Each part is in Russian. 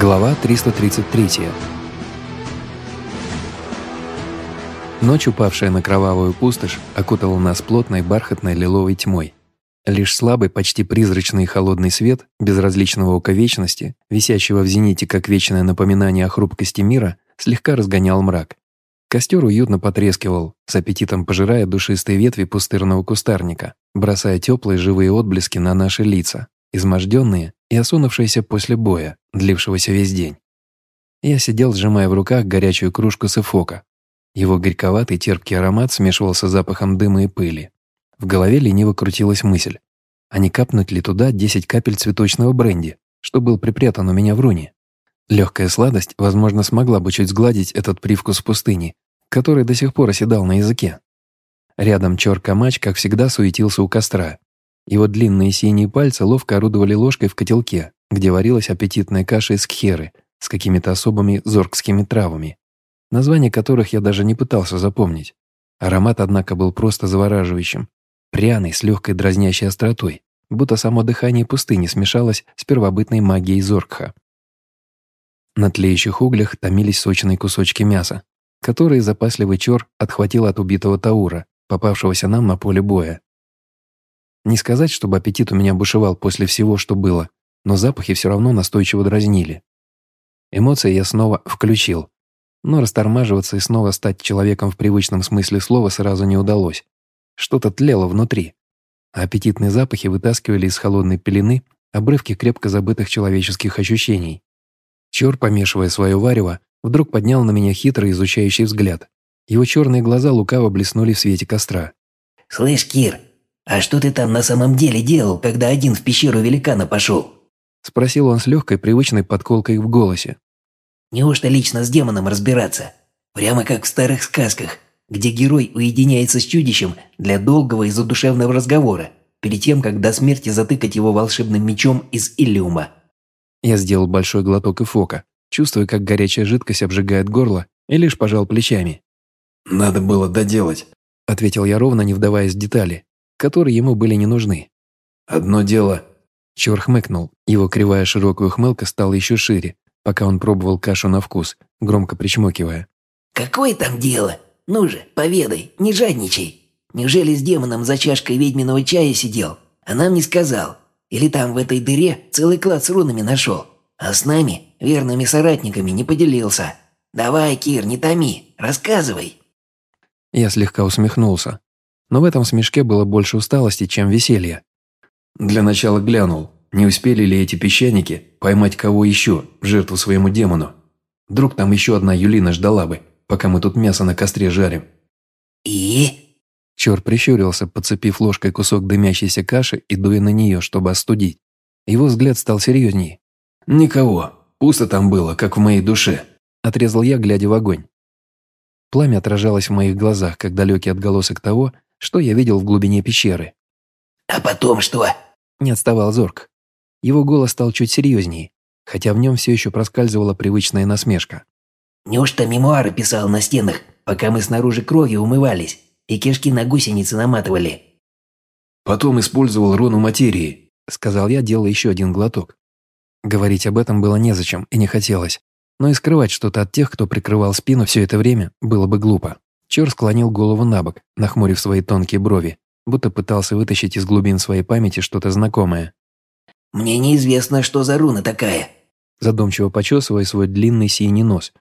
Глава 333. Ночь, упавшая на кровавую пустошь, окутала нас плотной бархатной лиловой тьмой. Лишь слабый, почти призрачный холодный свет, безразличного ока вечности, висящего в зените как вечное напоминание о хрупкости мира, слегка разгонял мрак. Костер уютно потрескивал, с аппетитом пожирая душистые ветви пустырного кустарника, бросая теплые живые отблески на наши лица, изможденные и осунувшиеся после боя, длившегося весь день. Я сидел, сжимая в руках горячую кружку сыфока. Его горьковатый терпкий аромат смешивался с запахом дыма и пыли. В голове лениво крутилась мысль, а не капнуть ли туда 10 капель цветочного бренди, что был припрятан у меня в руне. Легкая сладость, возможно, смогла бы чуть сгладить этот привкус пустыни, который до сих пор оседал на языке. Рядом чор-камач, как всегда, суетился у костра, его длинные синие пальцы ловко орудовали ложкой в котелке, где варилась аппетитная каша из кхеры с какими-то особыми зоркскими травами, названия которых я даже не пытался запомнить. Аромат, однако, был просто завораживающим, пряный, с легкой дразнящей остротой, будто само дыхание пустыни смешалось с первобытной магией Зоркха. На тлеющих углях томились сочные кусочки мяса, которые запасливый чор отхватил от убитого Таура, попавшегося нам на поле боя. Не сказать, чтобы аппетит у меня бушевал после всего, что было, но запахи все равно настойчиво дразнили. Эмоции я снова включил, но растормаживаться и снова стать человеком в привычном смысле слова сразу не удалось. Что-то тлело внутри, а аппетитные запахи вытаскивали из холодной пелены обрывки крепко забытых человеческих ощущений. Чёр, помешивая свое варево, вдруг поднял на меня хитрый изучающий взгляд. Его черные глаза лукаво блеснули в свете костра. «Слышь, Кир, «А что ты там на самом деле делал, когда один в пещеру великана пошел?» Спросил он с легкой привычной подколкой в голосе. «Неужто лично с демоном разбираться? Прямо как в старых сказках, где герой уединяется с чудищем для долгого и задушевного разговора, перед тем, как до смерти затыкать его волшебным мечом из Иллиума». Я сделал большой глоток и фока, чувствуя, как горячая жидкость обжигает горло, и лишь пожал плечами. «Надо было доделать», — ответил я ровно, не вдаваясь в детали которые ему были не нужны. «Одно дело...» Чор хмыкнул. Его кривая широкая ухмылка стала еще шире, пока он пробовал кашу на вкус, громко причмокивая. «Какое там дело? Ну же, поведай, не жадничай. Неужели с демоном за чашкой ведьминого чая сидел, а нам не сказал? Или там в этой дыре целый клад с рунами нашел, а с нами, верными соратниками, не поделился? Давай, Кир, не томи, рассказывай». Я слегка усмехнулся, но в этом смешке было больше усталости, чем веселья. Для начала глянул, не успели ли эти песчаники поймать кого еще в жертву своему демону. Вдруг там еще одна Юлина ждала бы, пока мы тут мясо на костре жарим. «И?» Чёр прищурился, подцепив ложкой кусок дымящейся каши и дуя на нее, чтобы остудить. Его взгляд стал серьезнее. «Никого. Пусто там было, как в моей душе», – отрезал я, глядя в огонь. Пламя отражалось в моих глазах, как далекий отголосок того, что я видел в глубине пещеры. «А потом что?» Не отставал Зорг. Его голос стал чуть серьезнее, хотя в нем все еще проскальзывала привычная насмешка. «Неужто мемуары писал на стенах, пока мы снаружи кровью умывались и кишки на гусеницы наматывали?» «Потом использовал руну материи», — сказал я, делая еще один глоток. Говорить об этом было незачем и не хотелось, но и скрывать что-то от тех, кто прикрывал спину все это время, было бы глупо. Чор склонил голову на бок, нахмурив свои тонкие брови, будто пытался вытащить из глубин своей памяти что-то знакомое. «Мне неизвестно, что за руна такая», задумчиво почесывая свой длинный синий нос.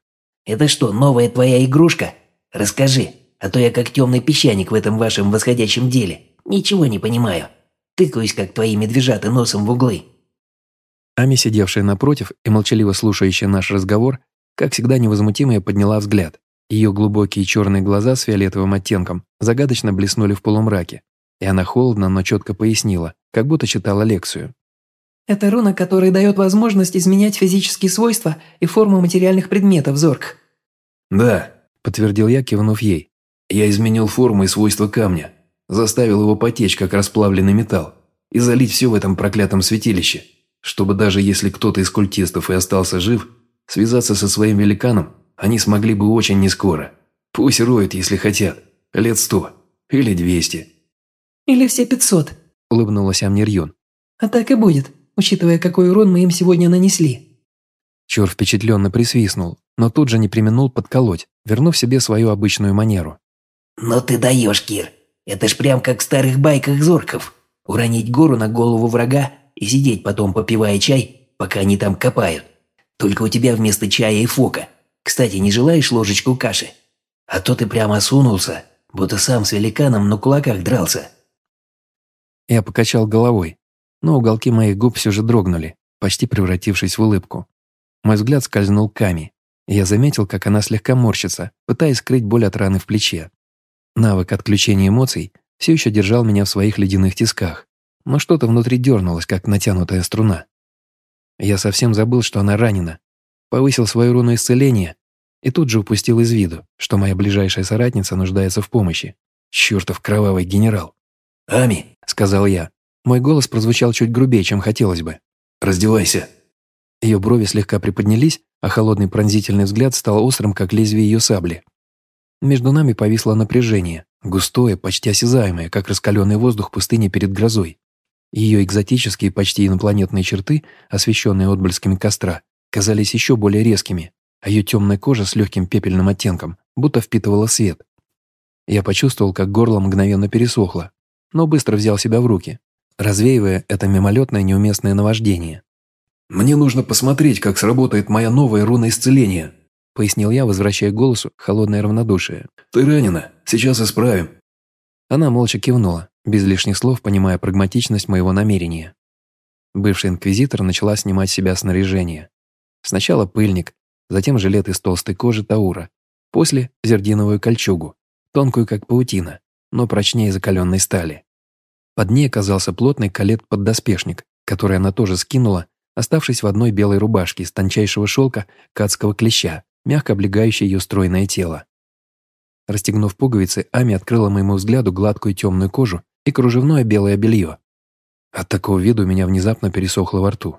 «Это что, новая твоя игрушка? Расскажи, а то я как темный песчаник в этом вашем восходящем деле. Ничего не понимаю. Тыкаюсь, как твои медвежата, носом в углы». Ами, сидевшая напротив и молчаливо слушающая наш разговор, как всегда невозмутимо подняла взгляд. Ее глубокие черные глаза с фиолетовым оттенком загадочно блеснули в полумраке, и она холодно, но четко пояснила, как будто читала лекцию. «Это руна, которая дает возможность изменять физические свойства и форму материальных предметов, Зорг». «Да», – подтвердил я, кивнув ей. «Я изменил форму и свойства камня, заставил его потечь, как расплавленный металл, и залить все в этом проклятом святилище, чтобы даже если кто-то из культистов и остался жив, связаться со своим великаном они смогли бы очень нескоро. Пусть роют, если хотят. Лет сто. Или двести. «Или все пятьсот», – улыбнулась Амнирьон. «А так и будет, учитывая, какой урон мы им сегодня нанесли». Чор впечатленно присвистнул, но тут же не применул подколоть, вернув себе свою обычную манеру. «Ну ты даешь, Кир. Это ж прям как в старых байках зорков. Уронить гору на голову врага и сидеть потом, попивая чай, пока они там копают. Только у тебя вместо чая и фока. Кстати, не желаешь ложечку каши? А то ты прямо сунулся, будто сам с великаном на кулаках дрался». Я покачал головой, но уголки моих губ все же дрогнули, почти превратившись в улыбку. Мой взгляд скользнул к Ками, я заметил, как она слегка морщится, пытаясь скрыть боль от раны в плече. Навык отключения эмоций все еще держал меня в своих ледяных тисках, но что-то внутри дернулось, как натянутая струна. Я совсем забыл, что она ранена, повысил свою руну исцеления и тут же упустил из виду, что моя ближайшая соратница нуждается в помощи. Чертов кровавый генерал. «Ами», — сказал я. Мой голос прозвучал чуть грубее, чем хотелось бы. «Раздевайся». Ее брови слегка приподнялись, а холодный пронзительный взгляд стал острым, как лезвие ее сабли. Между нами повисло напряжение, густое, почти осязаемое, как раскаленный воздух пустыни перед грозой. Ее экзотические, почти инопланетные черты, освещенные отблесками костра, казались еще более резкими, а ее темная кожа с легким пепельным оттенком будто впитывала свет. Я почувствовал, как горло мгновенно пересохло, но быстро взял себя в руки, развеивая это мимолетное неуместное наваждение. «Мне нужно посмотреть, как сработает моя новая руна исцеления», пояснил я, возвращая голосу холодное равнодушие. «Ты ранена. Сейчас исправим». Она молча кивнула, без лишних слов понимая прагматичность моего намерения. Бывший инквизитор начала снимать с себя снаряжение. Сначала пыльник, затем жилет из толстой кожи Таура, после – зердиновую кольчугу, тонкую как паутина, но прочнее закаленной стали. Под ней оказался плотный калет-поддоспешник, который она тоже скинула оставшись в одной белой рубашке из тончайшего шелка кадского клеща, мягко облегающей ее стройное тело. Расстегнув пуговицы, Ами открыла моему взгляду гладкую темную кожу и кружевное белое белье. От такого вида у меня внезапно пересохло во рту.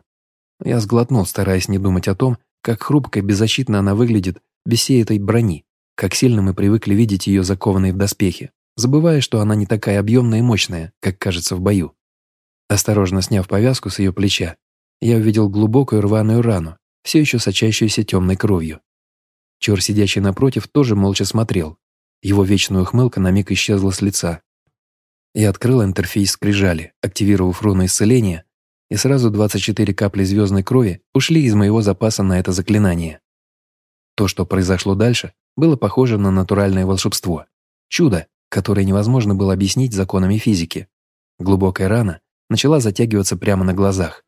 Я сглотнул, стараясь не думать о том, как хрупко и беззащитно она выглядит без всей этой брони, как сильно мы привыкли видеть ее закованной в доспехи, забывая, что она не такая объемная и мощная, как кажется в бою. Осторожно сняв повязку с ее плеча, я увидел глубокую рваную рану, все еще сочащуюся темной кровью. Чор, сидящий напротив, тоже молча смотрел. Его вечная ухмылка на миг исчезла с лица. Я открыл интерфейс скрижали, активировав руну исцеления, и сразу 24 капли звездной крови ушли из моего запаса на это заклинание. То, что произошло дальше, было похоже на натуральное волшебство. Чудо, которое невозможно было объяснить законами физики. Глубокая рана начала затягиваться прямо на глазах.